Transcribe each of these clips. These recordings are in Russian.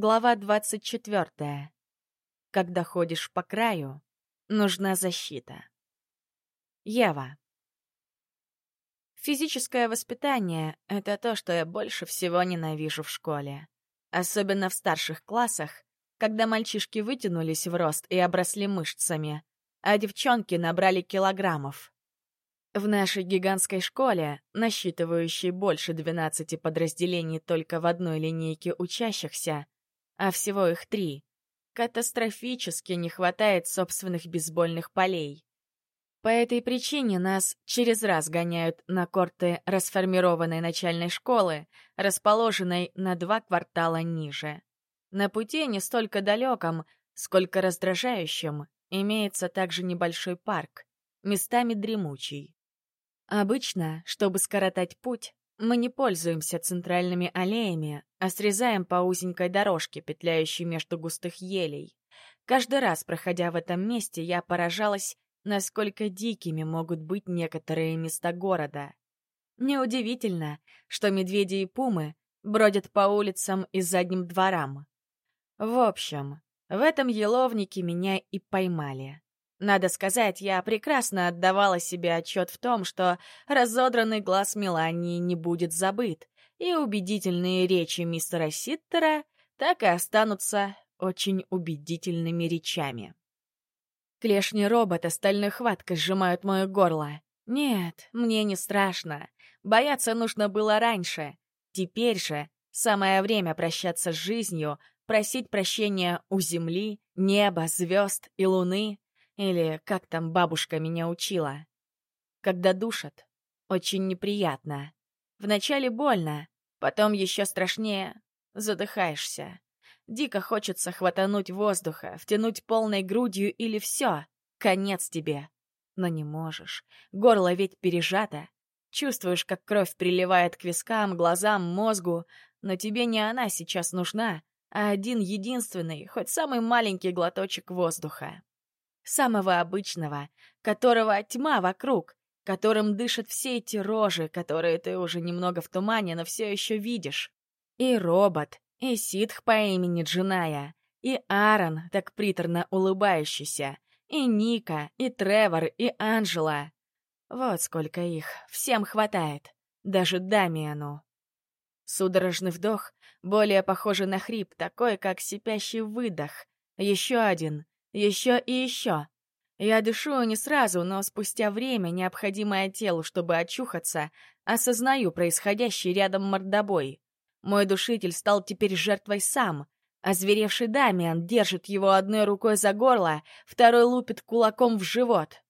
Глава двадцать четвертая. Когда ходишь по краю, нужна защита. Ева. Физическое воспитание — это то, что я больше всего ненавижу в школе. Особенно в старших классах, когда мальчишки вытянулись в рост и обросли мышцами, а девчонки набрали килограммов. В нашей гигантской школе, насчитывающей больше 12 подразделений только в одной линейке учащихся, а всего их три. Катастрофически не хватает собственных бейсбольных полей. По этой причине нас через раз гоняют на корты расформированной начальной школы, расположенной на два квартала ниже. На пути не столько далеком, сколько раздражающим, имеется также небольшой парк, местами дремучий. Обычно, чтобы скоротать путь, мы не пользуемся центральными аллеями, а срезаем по узенькой дорожке, петляющей между густых елей. Каждый раз, проходя в этом месте, я поражалась, насколько дикими могут быть некоторые места города. Неудивительно, что медведи и пумы бродят по улицам и задним дворам. В общем, в этом еловнике меня и поймали. Надо сказать, я прекрасно отдавала себе отчет в том, что разодранный глаз Мелании не будет забыт, и убедительные речи мистера Ситтера так и останутся очень убедительными речами. Клешни робота стальной хваткой сжимают мое горло. Нет, мне не страшно. Бояться нужно было раньше. Теперь же самое время прощаться с жизнью, просить прощения у земли, неба, звезд и луны, или как там бабушка меня учила. Когда душат, очень неприятно. Вначале больно, потом еще страшнее задыхаешься. Дико хочется хватануть воздуха, втянуть полной грудью или все, конец тебе. Но не можешь. Горло ведь пережато. Чувствуешь, как кровь приливает к вискам, глазам, мозгу, но тебе не она сейчас нужна, а один единственный, хоть самый маленький глоточек воздуха самого обычного, которого тьма вокруг, которым дышат все эти рожи, которые ты уже немного в тумане, но все еще видишь. И робот, и ситх по имени Джиная, и Аарон, так приторно улыбающийся, и Ника, и Тревор, и Анжела. Вот сколько их, всем хватает, даже Дамиану. Судорожный вдох, более похожий на хрип, такой, как сипящий выдох. Еще один, еще и еще. Я дышу не сразу, но спустя время, необходимое телу, чтобы очухаться, осознаю происходящий рядом мордобой. Мой душитель стал теперь жертвой сам. Озверевший Дамиан держит его одной рукой за горло, второй лупит кулаком в живот.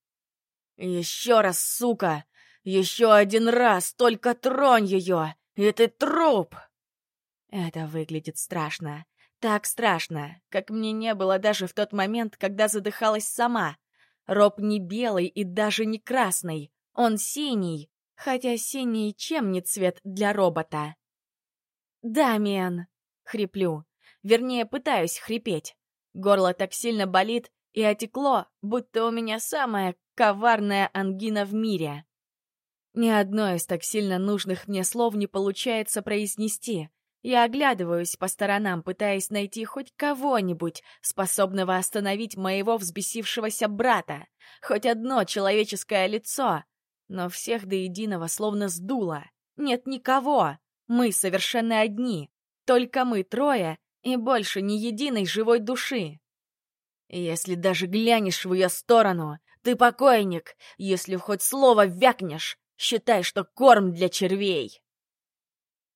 «Еще раз, сука! Еще один раз! Только тронь ее! И ты труп!» Это выглядит страшно. Так страшно, как мне не было даже в тот момент, когда задыхалась сама. Роб не белый и даже не красный, он синий, хотя синий чем не цвет для робота. «Дамиан!» — хриплю. Вернее, пытаюсь хрипеть. Горло так сильно болит и отекло, будто у меня самая коварная ангина в мире. Ни одно из так сильно нужных мне слов не получается произнести. Я оглядываюсь по сторонам, пытаясь найти хоть кого-нибудь, способного остановить моего взбесившегося брата, хоть одно человеческое лицо. Но всех до единого словно сдуло. Нет никого. Мы совершенно одни. Только мы трое и больше ни единой живой души. Если даже глянешь в ее сторону, ты покойник. Если хоть слово вякнешь, считай, что корм для червей.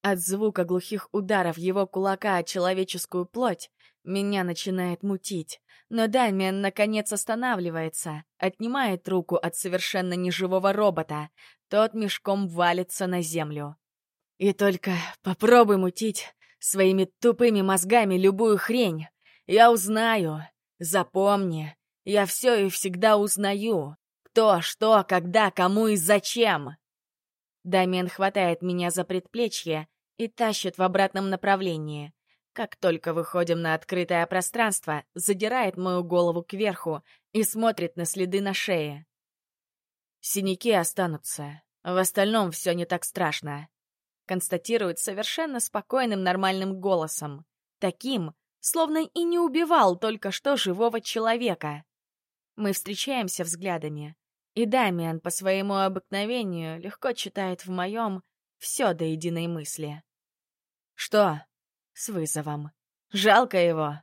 От звука глухих ударов его кулака о человеческую плоть меня начинает мутить. Но Дамиан наконец останавливается, отнимает руку от совершенно неживого робота. Тот мешком валится на землю. И только попробуй мутить своими тупыми мозгами любую хрень. Я узнаю. Запомни, я все и всегда узнаю. Кто, что, когда, кому и зачем. Дамиан хватает меня за предплечье и тащит в обратном направлении. Как только выходим на открытое пространство, задирает мою голову кверху и смотрит на следы на шее. Синяки останутся. В остальном все не так страшно. Констатирует совершенно спокойным нормальным голосом. Таким, словно и не убивал только что живого человека. Мы встречаемся взглядами, и Дамиан по своему обыкновению легко читает в моем все до единой мысли. «Что?» — с вызовом. «Жалко его».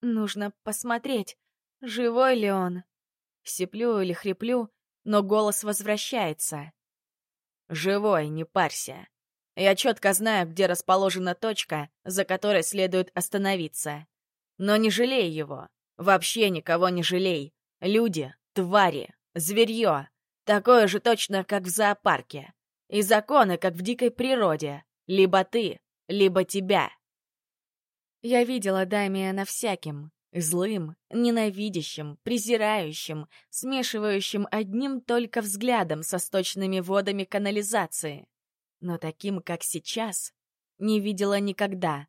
«Нужно посмотреть, живой ли он». Сиплю или хриплю, но голос возвращается. «Живой, не парься. Я четко знаю, где расположена точка, за которой следует остановиться. Но не жалей его. Вообще никого не жалей. Люди, твари, зверье. Такое же точно, как в зоопарке. И законы, как в дикой природе. Либо ты, либо тебя. Я видела Дамиана всяким. Злым, ненавидящим, презирающим, смешивающим одним только взглядом со сточными водами канализации но таким, как сейчас, не видела никогда.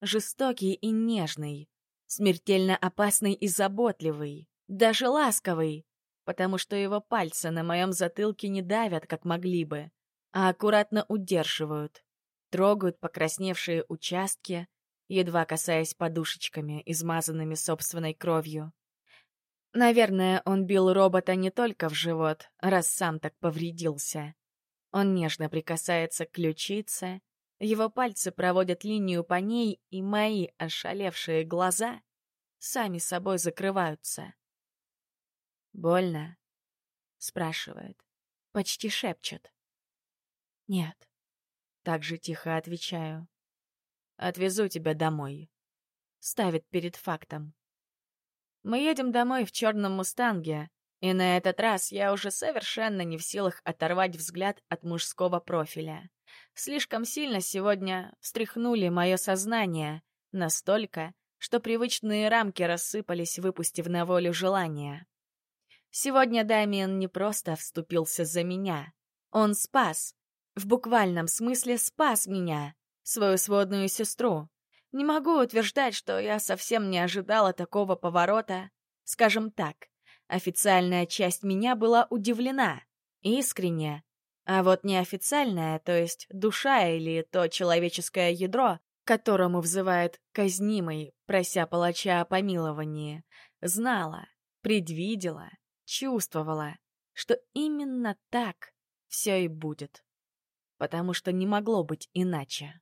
Жестокий и нежный, смертельно опасный и заботливый, даже ласковый, потому что его пальцы на моем затылке не давят, как могли бы, а аккуратно удерживают, трогают покрасневшие участки, едва касаясь подушечками, измазанными собственной кровью. Наверное, он бил робота не только в живот, раз сам так повредился. Он нежно прикасается к ключице, его пальцы проводят линию по ней, и мои ошалевшие глаза сами собой закрываются. «Больно?» — спрашивает. Почти шепчет. «Нет». Так же тихо отвечаю. «Отвезу тебя домой». Ставит перед фактом. Мы едем домой в черном мустанге, и на этот раз я уже совершенно не в силах оторвать взгляд от мужского профиля. Слишком сильно сегодня встряхнули мое сознание, настолько, что привычные рамки рассыпались, выпустив на волю желания. Сегодня Дамиан не просто вступился за меня. Он спас. В буквальном смысле спас меня, свою сводную сестру. Не могу утверждать, что я совсем не ожидала такого поворота. Скажем так, Официальная часть меня была удивлена, искренне. А вот неофициальная, то есть душа или то человеческое ядро, которому взывает казнимый, прося палача о помиловании, знала, предвидела, чувствовала, что именно так все и будет. Потому что не могло быть иначе.